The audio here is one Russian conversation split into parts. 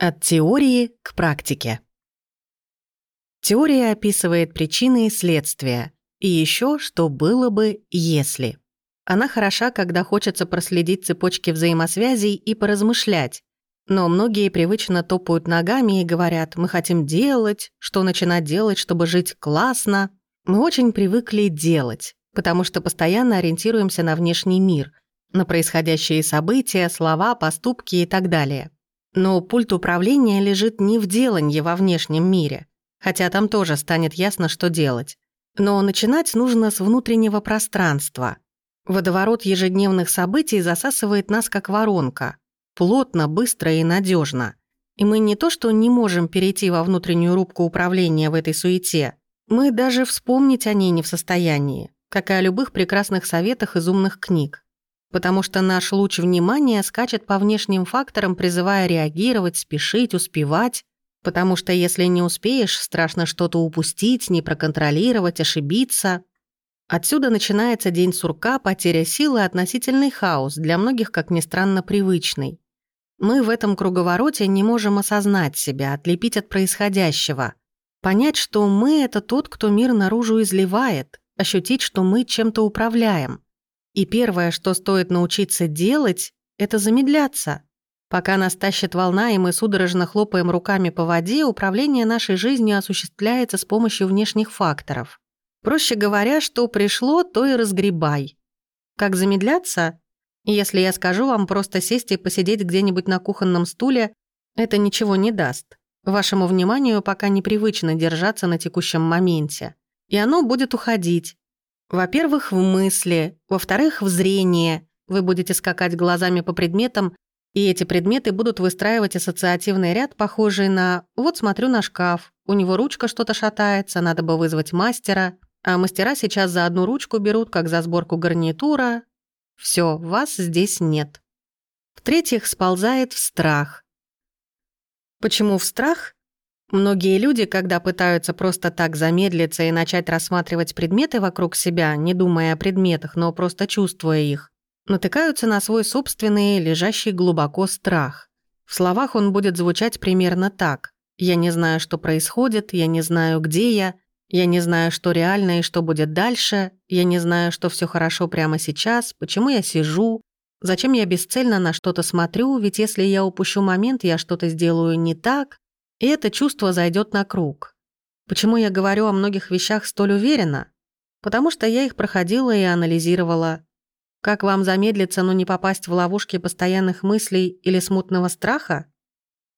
От теории к практике. Теория описывает причины и следствия, и еще что было бы, если. Она хороша, когда хочется проследить цепочки взаимосвязей и поразмышлять. Но многие привычно топают ногами и говорят, мы хотим делать, что начинать делать, чтобы жить классно. Мы очень привыкли делать, потому что постоянно ориентируемся на внешний мир, на происходящие события, слова, поступки и так далее. Но пульт управления лежит не в деланье во внешнем мире, хотя там тоже станет ясно, что делать. Но начинать нужно с внутреннего пространства. Водоворот ежедневных событий засасывает нас как воронка. Плотно, быстро и надежно. И мы не то что не можем перейти во внутреннюю рубку управления в этой суете, мы даже вспомнить о ней не в состоянии, как и о любых прекрасных советах из умных книг потому что наш луч внимания скачет по внешним факторам, призывая реагировать, спешить, успевать, потому что если не успеешь, страшно что-то упустить, не проконтролировать, ошибиться. Отсюда начинается день сурка, потеря силы, относительный хаос, для многих, как ни странно, привычный. Мы в этом круговороте не можем осознать себя, отлепить от происходящего, понять, что мы — это тот, кто мир наружу изливает, ощутить, что мы чем-то управляем — и первое, что стоит научиться делать, это замедляться. Пока нас тащит волна, и мы судорожно хлопаем руками по воде, управление нашей жизнью осуществляется с помощью внешних факторов. Проще говоря, что пришло, то и разгребай. Как замедляться? Если я скажу вам просто сесть и посидеть где-нибудь на кухонном стуле, это ничего не даст. Вашему вниманию пока непривычно держаться на текущем моменте. И оно будет уходить, во-первых, в мысли, во-вторых, в зрении. Вы будете скакать глазами по предметам, и эти предметы будут выстраивать ассоциативный ряд, похожий на «вот смотрю на шкаф, у него ручка что-то шатается, надо бы вызвать мастера», а мастера сейчас за одну ручку берут, как за сборку гарнитура. Все, вас здесь нет. В-третьих, сползает в страх. Почему в страх? Многие люди, когда пытаются просто так замедлиться и начать рассматривать предметы вокруг себя, не думая о предметах, но просто чувствуя их, натыкаются на свой собственный, лежащий глубоко страх. В словах он будет звучать примерно так. «Я не знаю, что происходит, я не знаю, где я, я не знаю, что реально и что будет дальше, я не знаю, что все хорошо прямо сейчас, почему я сижу, зачем я бесцельно на что-то смотрю, ведь если я упущу момент, я что-то сделаю не так, и это чувство зайдет на круг. Почему я говорю о многих вещах столь уверенно? Потому что я их проходила и анализировала. Как вам замедлиться, но не попасть в ловушки постоянных мыслей или смутного страха?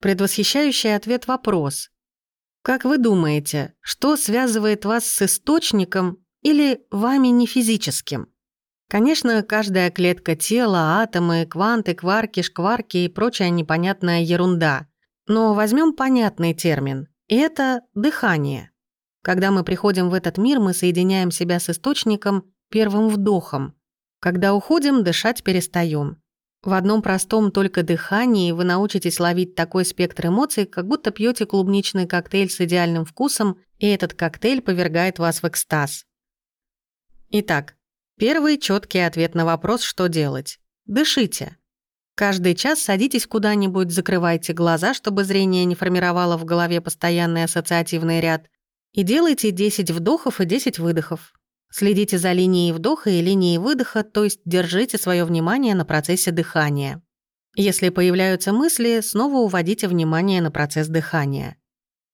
Предвосхищающий ответ вопрос. Как вы думаете, что связывает вас с источником или вами не физическим? Конечно, каждая клетка тела, атомы, кванты, кварки, шкварки и прочая непонятная ерунда. Но возьмем понятный термин. Это дыхание. Когда мы приходим в этот мир, мы соединяем себя с источником первым вдохом. Когда уходим, дышать перестаем. В одном простом только дыхании вы научитесь ловить такой спектр эмоций, как будто пьете клубничный коктейль с идеальным вкусом, и этот коктейль повергает вас в экстаз. Итак, первый четкий ответ на вопрос, что делать. Дышите. Каждый час садитесь куда-нибудь, закрывайте глаза, чтобы зрение не формировало в голове постоянный ассоциативный ряд, и делайте 10 вдохов и 10 выдохов. Следите за линией вдоха и линией выдоха, то есть держите свое внимание на процессе дыхания. Если появляются мысли, снова уводите внимание на процесс дыхания.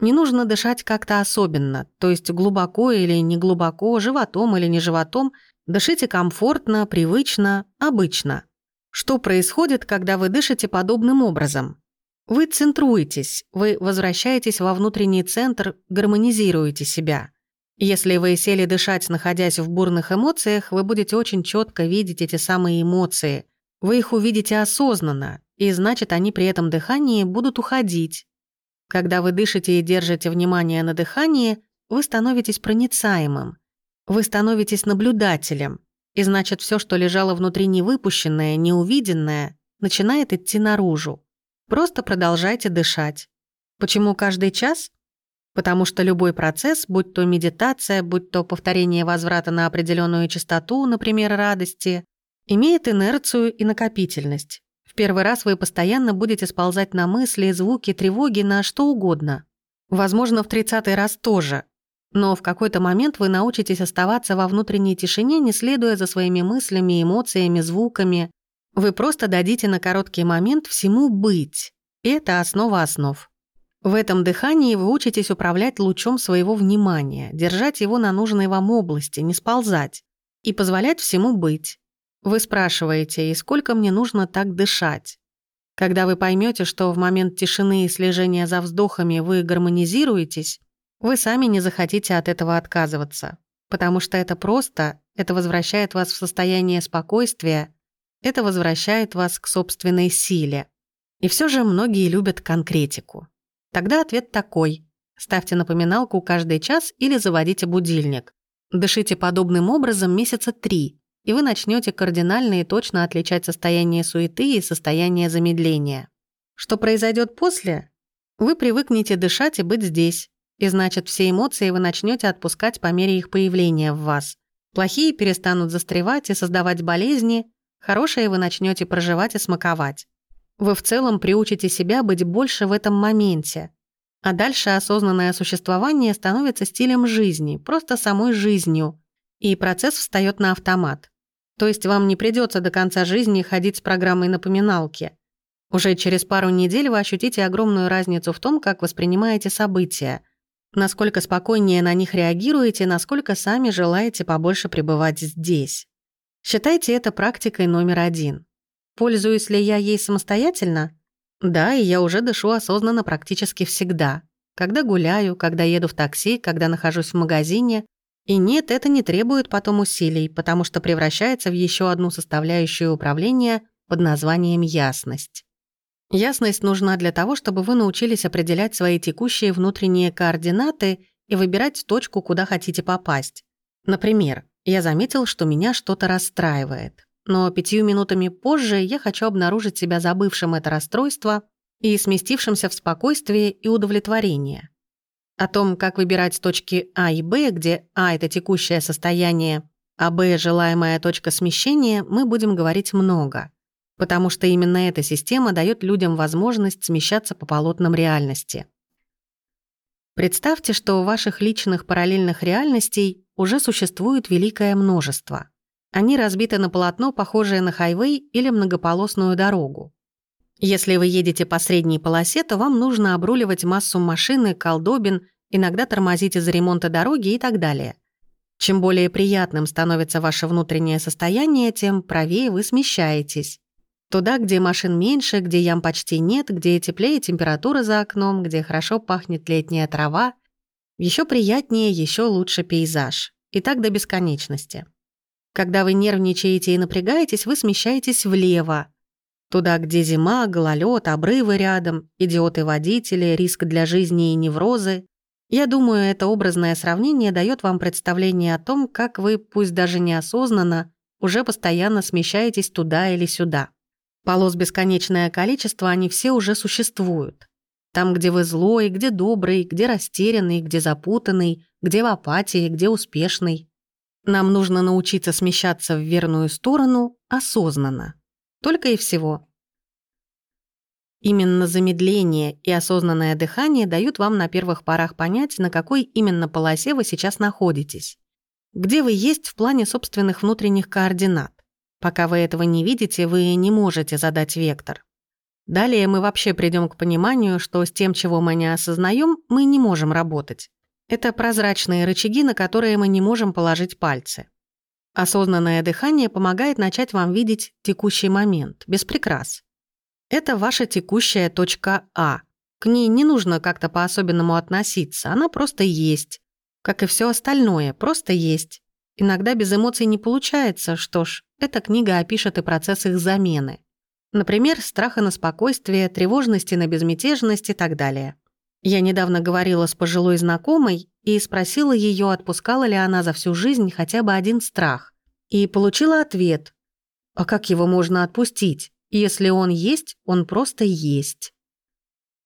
Не нужно дышать как-то особенно, то есть глубоко или не глубоко, животом или не животом. Дышите комфортно, привычно, обычно. Что происходит, когда вы дышите подобным образом? Вы центруетесь, вы возвращаетесь во внутренний центр, гармонизируете себя. Если вы сели дышать, находясь в бурных эмоциях, вы будете очень четко видеть эти самые эмоции. Вы их увидите осознанно, и значит, они при этом дыхании будут уходить. Когда вы дышите и держите внимание на дыхании, вы становитесь проницаемым. Вы становитесь наблюдателем. И значит, все, что лежало внутри невыпущенное, неувиденное, начинает идти наружу. Просто продолжайте дышать. Почему каждый час? Потому что любой процесс, будь то медитация, будь то повторение возврата на определенную частоту, например, радости, имеет инерцию и накопительность. В первый раз вы постоянно будете сползать на мысли, звуки, тревоги, на что угодно. Возможно, в тридцатый раз тоже. Но в какой-то момент вы научитесь оставаться во внутренней тишине, не следуя за своими мыслями, эмоциями, звуками. Вы просто дадите на короткий момент всему быть. Это основа основ. В этом дыхании вы учитесь управлять лучом своего внимания, держать его на нужной вам области, не сползать и позволять всему быть. Вы спрашиваете, и сколько мне нужно так дышать? Когда вы поймете, что в момент тишины и слежения за вздохами вы гармонизируетесь, вы сами не захотите от этого отказываться, потому что это просто, это возвращает вас в состояние спокойствия, это возвращает вас к собственной силе. И все же многие любят конкретику. Тогда ответ такой. Ставьте напоминалку каждый час или заводите будильник. Дышите подобным образом месяца три, и вы начнете кардинально и точно отличать состояние суеты и состояние замедления. Что произойдет после? Вы привыкнете дышать и быть здесь, и значит, все эмоции вы начнете отпускать по мере их появления в вас. Плохие перестанут застревать и создавать болезни, хорошие вы начнете проживать и смаковать. Вы в целом приучите себя быть больше в этом моменте. А дальше осознанное существование становится стилем жизни, просто самой жизнью. И процесс встает на автомат. То есть вам не придется до конца жизни ходить с программой напоминалки. Уже через пару недель вы ощутите огромную разницу в том, как воспринимаете события, насколько спокойнее на них реагируете, насколько сами желаете побольше пребывать здесь. Считайте это практикой номер один. Пользуюсь ли я ей самостоятельно? Да, и я уже дышу осознанно практически всегда. Когда гуляю, когда еду в такси, когда нахожусь в магазине. И нет, это не требует потом усилий, потому что превращается в еще одну составляющую управления под названием ясность. Ясность нужна для того, чтобы вы научились определять свои текущие внутренние координаты и выбирать точку, куда хотите попасть. Например, я заметил, что меня что-то расстраивает но пятью минутами позже я хочу обнаружить себя забывшим это расстройство и сместившимся в спокойствие и удовлетворение. О том, как выбирать точки А и Б, где А — это текущее состояние, а Б — желаемая точка смещения, мы будем говорить много, потому что именно эта система дает людям возможность смещаться по полотнам реальности. Представьте, что у ваших личных параллельных реальностей уже существует великое множество — они разбиты на полотно, похожее на хайвей или многополосную дорогу. Если вы едете по средней полосе, то вам нужно обруливать массу машины, колдобин, иногда тормозить из-за ремонта дороги и так далее. Чем более приятным становится ваше внутреннее состояние, тем правее вы смещаетесь. Туда, где машин меньше, где ям почти нет, где теплее температура за окном, где хорошо пахнет летняя трава. Еще приятнее, еще лучше пейзаж. И так до бесконечности. Когда вы нервничаете и напрягаетесь, вы смещаетесь влево. Туда, где зима, гололед, обрывы рядом, идиоты-водители, риск для жизни и неврозы. Я думаю, это образное сравнение дает вам представление о том, как вы, пусть даже неосознанно, уже постоянно смещаетесь туда или сюда. Полос бесконечное количество, они все уже существуют. Там, где вы злой, где добрый, где растерянный, где запутанный, где в апатии, где успешный. Нам нужно научиться смещаться в верную сторону осознанно. Только и всего. Именно замедление и осознанное дыхание дают вам на первых порах понять, на какой именно полосе вы сейчас находитесь. Где вы есть в плане собственных внутренних координат. Пока вы этого не видите, вы не можете задать вектор. Далее мы вообще придем к пониманию, что с тем, чего мы не осознаем, мы не можем работать. Это прозрачные рычаги, на которые мы не можем положить пальцы. Осознанное дыхание помогает начать вам видеть текущий момент, без прикрас. Это ваша текущая точка А. К ней не нужно как-то по-особенному относиться, она просто есть. Как и все остальное, просто есть. Иногда без эмоций не получается, что ж, эта книга опишет и процесс их замены. Например, страха на спокойствие, тревожности на безмятежность и так далее. Я недавно говорила с пожилой знакомой и спросила ее, отпускала ли она за всю жизнь хотя бы один страх. И получила ответ. А как его можно отпустить? Если он есть, он просто есть.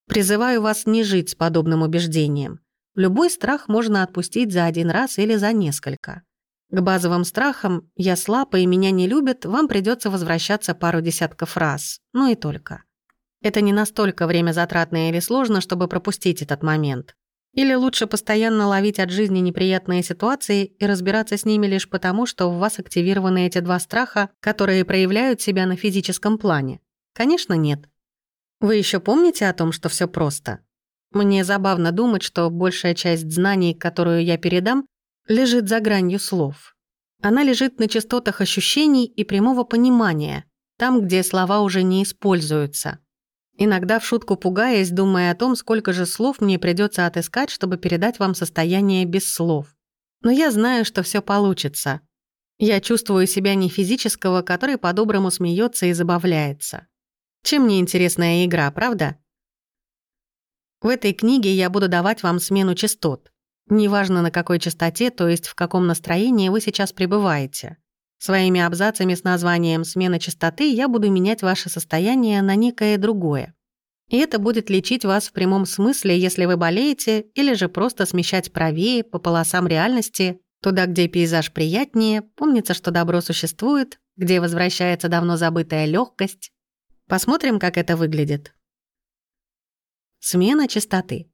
Призываю вас не жить с подобным убеждением. Любой страх можно отпустить за один раз или за несколько. К базовым страхам «я слаб и меня не любят» вам придется возвращаться пару десятков раз, ну и только. Это не настолько время затратно или сложно, чтобы пропустить этот момент. Или лучше постоянно ловить от жизни неприятные ситуации и разбираться с ними лишь потому, что в вас активированы эти два страха, которые проявляют себя на физическом плане? Конечно, нет. Вы еще помните о том, что все просто? Мне забавно думать, что большая часть знаний, которую я передам, лежит за гранью слов. Она лежит на частотах ощущений и прямого понимания, там, где слова уже не используются. Иногда в шутку пугаясь, думая о том, сколько же слов мне придется отыскать, чтобы передать вам состояние без слов. Но я знаю, что все получится. Я чувствую себя не физического, который по-доброму смеется и забавляется. Чем мне интересная игра, правда? В этой книге я буду давать вам смену частот. Неважно на какой частоте, то есть в каком настроении вы сейчас пребываете. Своими абзацами с названием «Смена частоты» я буду менять ваше состояние на некое другое. И это будет лечить вас в прямом смысле, если вы болеете, или же просто смещать правее по полосам реальности, туда, где пейзаж приятнее, помнится, что добро существует, где возвращается давно забытая легкость. Посмотрим, как это выглядит. Смена частоты.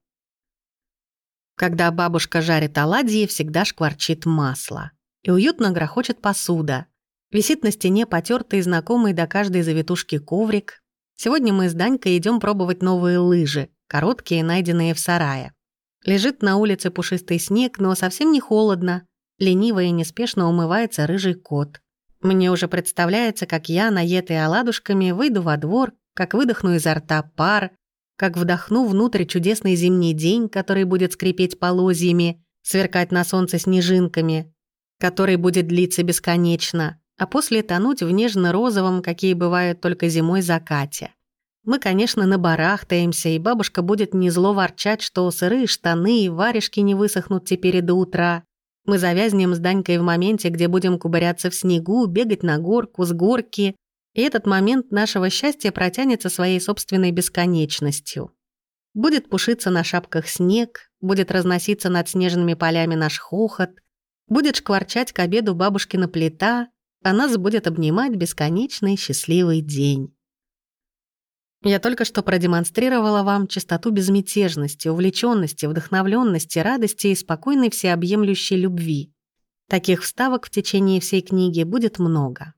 Когда бабушка жарит оладьи, всегда шкварчит масло и уютно грохочет посуда. Висит на стене потертый знакомый до каждой завитушки коврик. Сегодня мы с Данькой идем пробовать новые лыжи, короткие, найденные в сарае. Лежит на улице пушистый снег, но совсем не холодно. Лениво и неспешно умывается рыжий кот. Мне уже представляется, как я, наетый оладушками, выйду во двор, как выдохну изо рта пар, как вдохну внутрь чудесный зимний день, который будет скрипеть полозьями, сверкать на солнце снежинками, который будет длиться бесконечно, а после тонуть в нежно-розовом, какие бывают только зимой, закате. Мы, конечно, набарахтаемся, и бабушка будет не зло ворчать, что сырые штаны и варежки не высохнут теперь до утра. Мы завязнем с Данькой в моменте, где будем кубаряться в снегу, бегать на горку, с горки, и этот момент нашего счастья протянется своей собственной бесконечностью. Будет пушиться на шапках снег, будет разноситься над снежными полями наш хохот — Будет шкварчать к обеду бабушкина плита, а нас будет обнимать бесконечный счастливый день. Я только что продемонстрировала вам чистоту безмятежности, увлеченности, вдохновленности, радости и спокойной всеобъемлющей любви. Таких вставок в течение всей книги будет много.